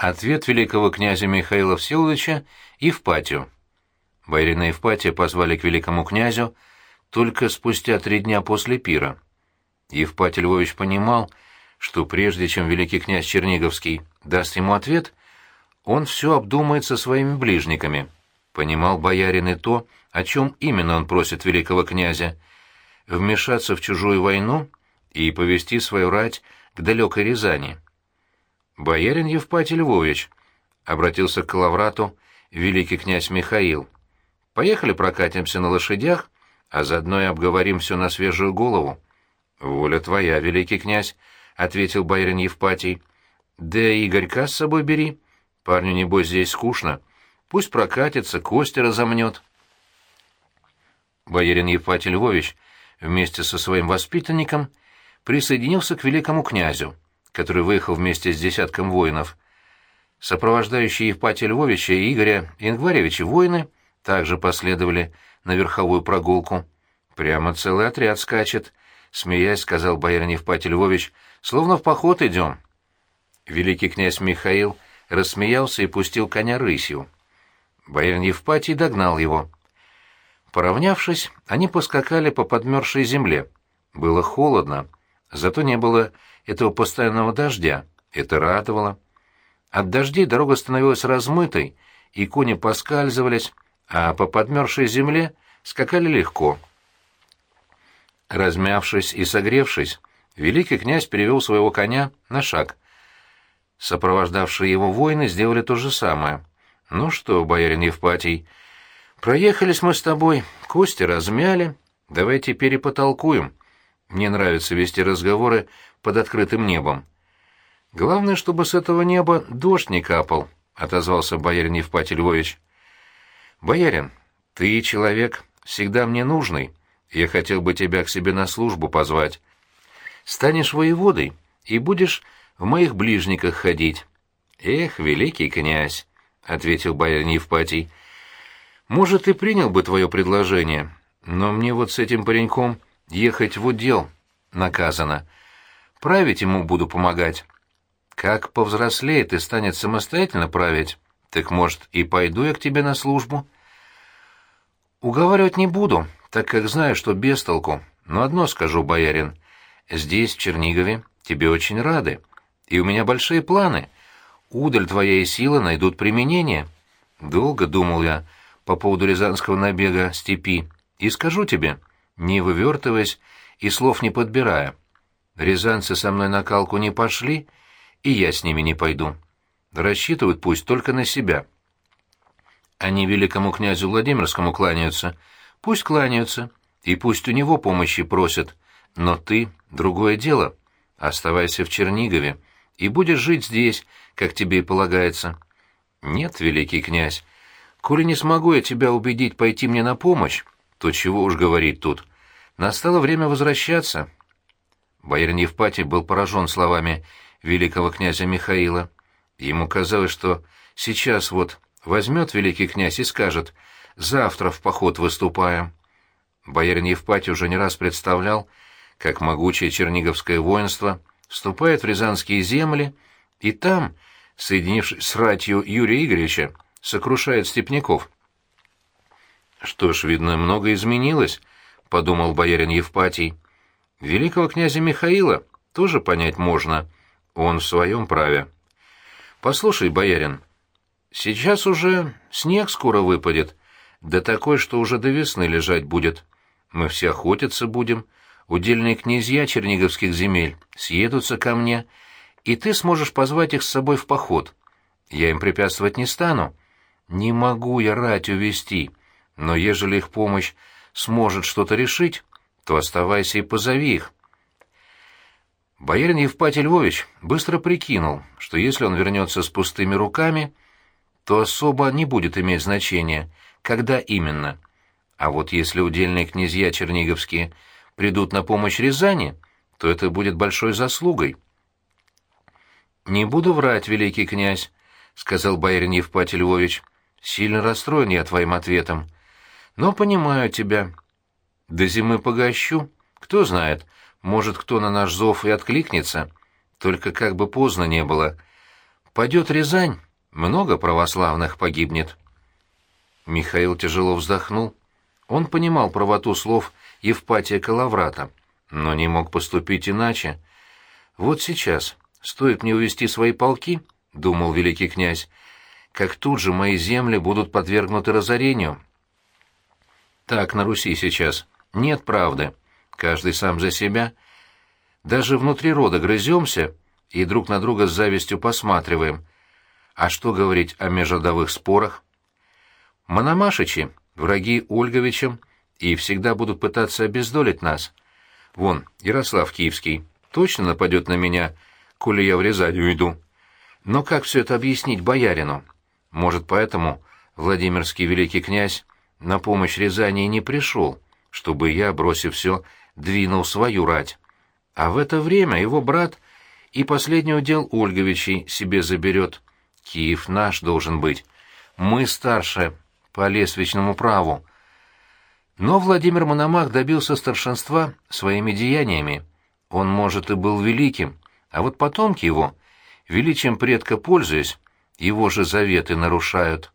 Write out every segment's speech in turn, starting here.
Ответ великого князя Михаила Всеволодовича Евпатию. Боярина Евпатия позвали к великому князю только спустя три дня после пира. Евпатий Львович понимал, что прежде чем великий князь Черниговский даст ему ответ, он все обдумает со своими ближниками. Понимал боярин и то, о чем именно он просит великого князя — вмешаться в чужую войну и повести свою рать к далекой Рязани. «Боярин Евпатий Львович», — обратился к Калаврату великий князь Михаил, — «поехали прокатимся на лошадях, а заодно и обговорим все на свежую голову». «Воля твоя, великий князь», — ответил боярин Евпатий. «Да Игорька с собой бери. Парню, небось, здесь скучно. Пусть прокатится, кости разомнет». Боярин Евпатий Львович вместе со своим воспитанником присоединился к великому князю, который выехал вместе с десятком воинов. Сопровождающие Евпатия Львовича и Игоря Ингваревича воины также последовали на верховую прогулку. «Прямо целый отряд скачет», — смеясь сказал боярин Евпатий Львович, — «словно в поход идем». Великий князь Михаил рассмеялся и пустил коня рысью. Боярин Евпатий догнал его. Поравнявшись, они поскакали по подмерзшей земле. Было холодно, зато не было этого постоянного дождя. Это радовало. От дождей дорога становилась размытой, и кони поскальзывались, а по подмерзшей земле скакали легко. Размявшись и согревшись, великий князь перевел своего коня на шаг. Сопровождавшие его воины сделали то же самое. «Ну что, боярин Евпатий, проехались мы с тобой, кости размяли, давай теперь потолкуем. Мне нравится вести разговоры под открытым небом». «Главное, чтобы с этого неба дождь не капал», — отозвался боярин Евпатий Львович. «Боярин, ты человек всегда мне нужный». Я хотел бы тебя к себе на службу позвать. Станешь воеводой и будешь в моих ближниках ходить. Эх, великий князь, — ответил боярин Евпатий, — может, и принял бы твое предложение, но мне вот с этим пареньком ехать в удел наказано. Править ему буду помогать. Как повзрослеет и станет самостоятельно править, так, может, и пойду я к тебе на службу. Уговаривать не буду, — так как знаю, что без толку. Но одно скажу, боярин, здесь, в Чернигове, тебе очень рады, и у меня большие планы. Удаль твоя и сила найдут применение. Долго думал я по поводу рязанского набега степи, и скажу тебе, не вывертываясь и слов не подбирая. Рязанцы со мной на калку не пошли, и я с ними не пойду. Рассчитывают пусть только на себя. Они великому князю Владимирскому кланяются — Пусть кланяются, и пусть у него помощи просят, но ты — другое дело. Оставайся в Чернигове и будешь жить здесь, как тебе и полагается. Нет, великий князь, коли не смогу я тебя убедить пойти мне на помощь, то чего уж говорить тут. Настало время возвращаться. Боярин Евпатий был поражен словами великого князя Михаила. Ему казалось, что сейчас вот возьмет великий князь и скажет — Завтра в поход выступаем. Боярин Евпатий уже не раз представлял, как могучее черниговское воинство вступает в рязанские земли, и там, соединившись с ратью Юрия Игоревича, сокрушает степняков. «Что ж, видно, много изменилось», — подумал боярин Евпатий. «Великого князя Михаила тоже понять можно. Он в своем праве». «Послушай, боярин, сейчас уже снег скоро выпадет, да такой, что уже до весны лежать будет. Мы все охотиться будем, удельные князья черниговских земель съедутся ко мне, и ты сможешь позвать их с собой в поход. Я им препятствовать не стану. Не могу я рать увести, но ежели их помощь сможет что-то решить, то оставайся и позови их. Боярин Евпатий Львович быстро прикинул, что если он вернется с пустыми руками, то особо не будет иметь значения — когда именно. А вот если удельные князья черниговские придут на помощь Рязани, то это будет большой заслугой. «Не буду врать, великий князь», — сказал боярин Евпатий Львович. «Сильно расстроен я твоим ответом. Но понимаю тебя. До зимы погощу. Кто знает, может, кто на наш зов и откликнется. Только как бы поздно не было. Падет Рязань, много православных погибнет. Михаил тяжело вздохнул. Он понимал правоту слов Евпатия Калаврата, но не мог поступить иначе. Вот сейчас, стоит мне увести свои полки, — думал великий князь, — как тут же мои земли будут подвергнуты разорению. Так на Руси сейчас нет правды. Каждый сам за себя. Даже внутри рода грыземся и друг на друга с завистью посматриваем. А что говорить о межродовых спорах? Мономашичи — враги Ольговичам и всегда будут пытаться обездолить нас. Вон, Ярослав Киевский точно нападет на меня, коли я в Рязань уйду. Но как все это объяснить боярину? Может, поэтому Владимирский великий князь на помощь Рязани не пришел, чтобы я, бросив все, двинул свою рать. А в это время его брат и последний удел Ольговичей себе заберет. Киев наш должен быть. Мы старше по лесвичному праву. Но Владимир Мономах добился старшинства своими деяниями. Он, может, и был великим, а вот потомки его, величием предка пользуясь, его же заветы нарушают.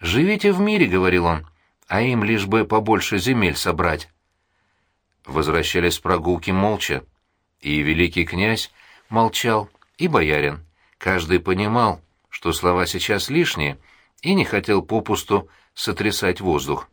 «Живите в мире», — говорил он, — «а им лишь бы побольше земель собрать». Возвращались с прогулки молча, и великий князь молчал, и боярин. Каждый понимал, что слова сейчас лишние, и не хотел попусту сотрясать воздух.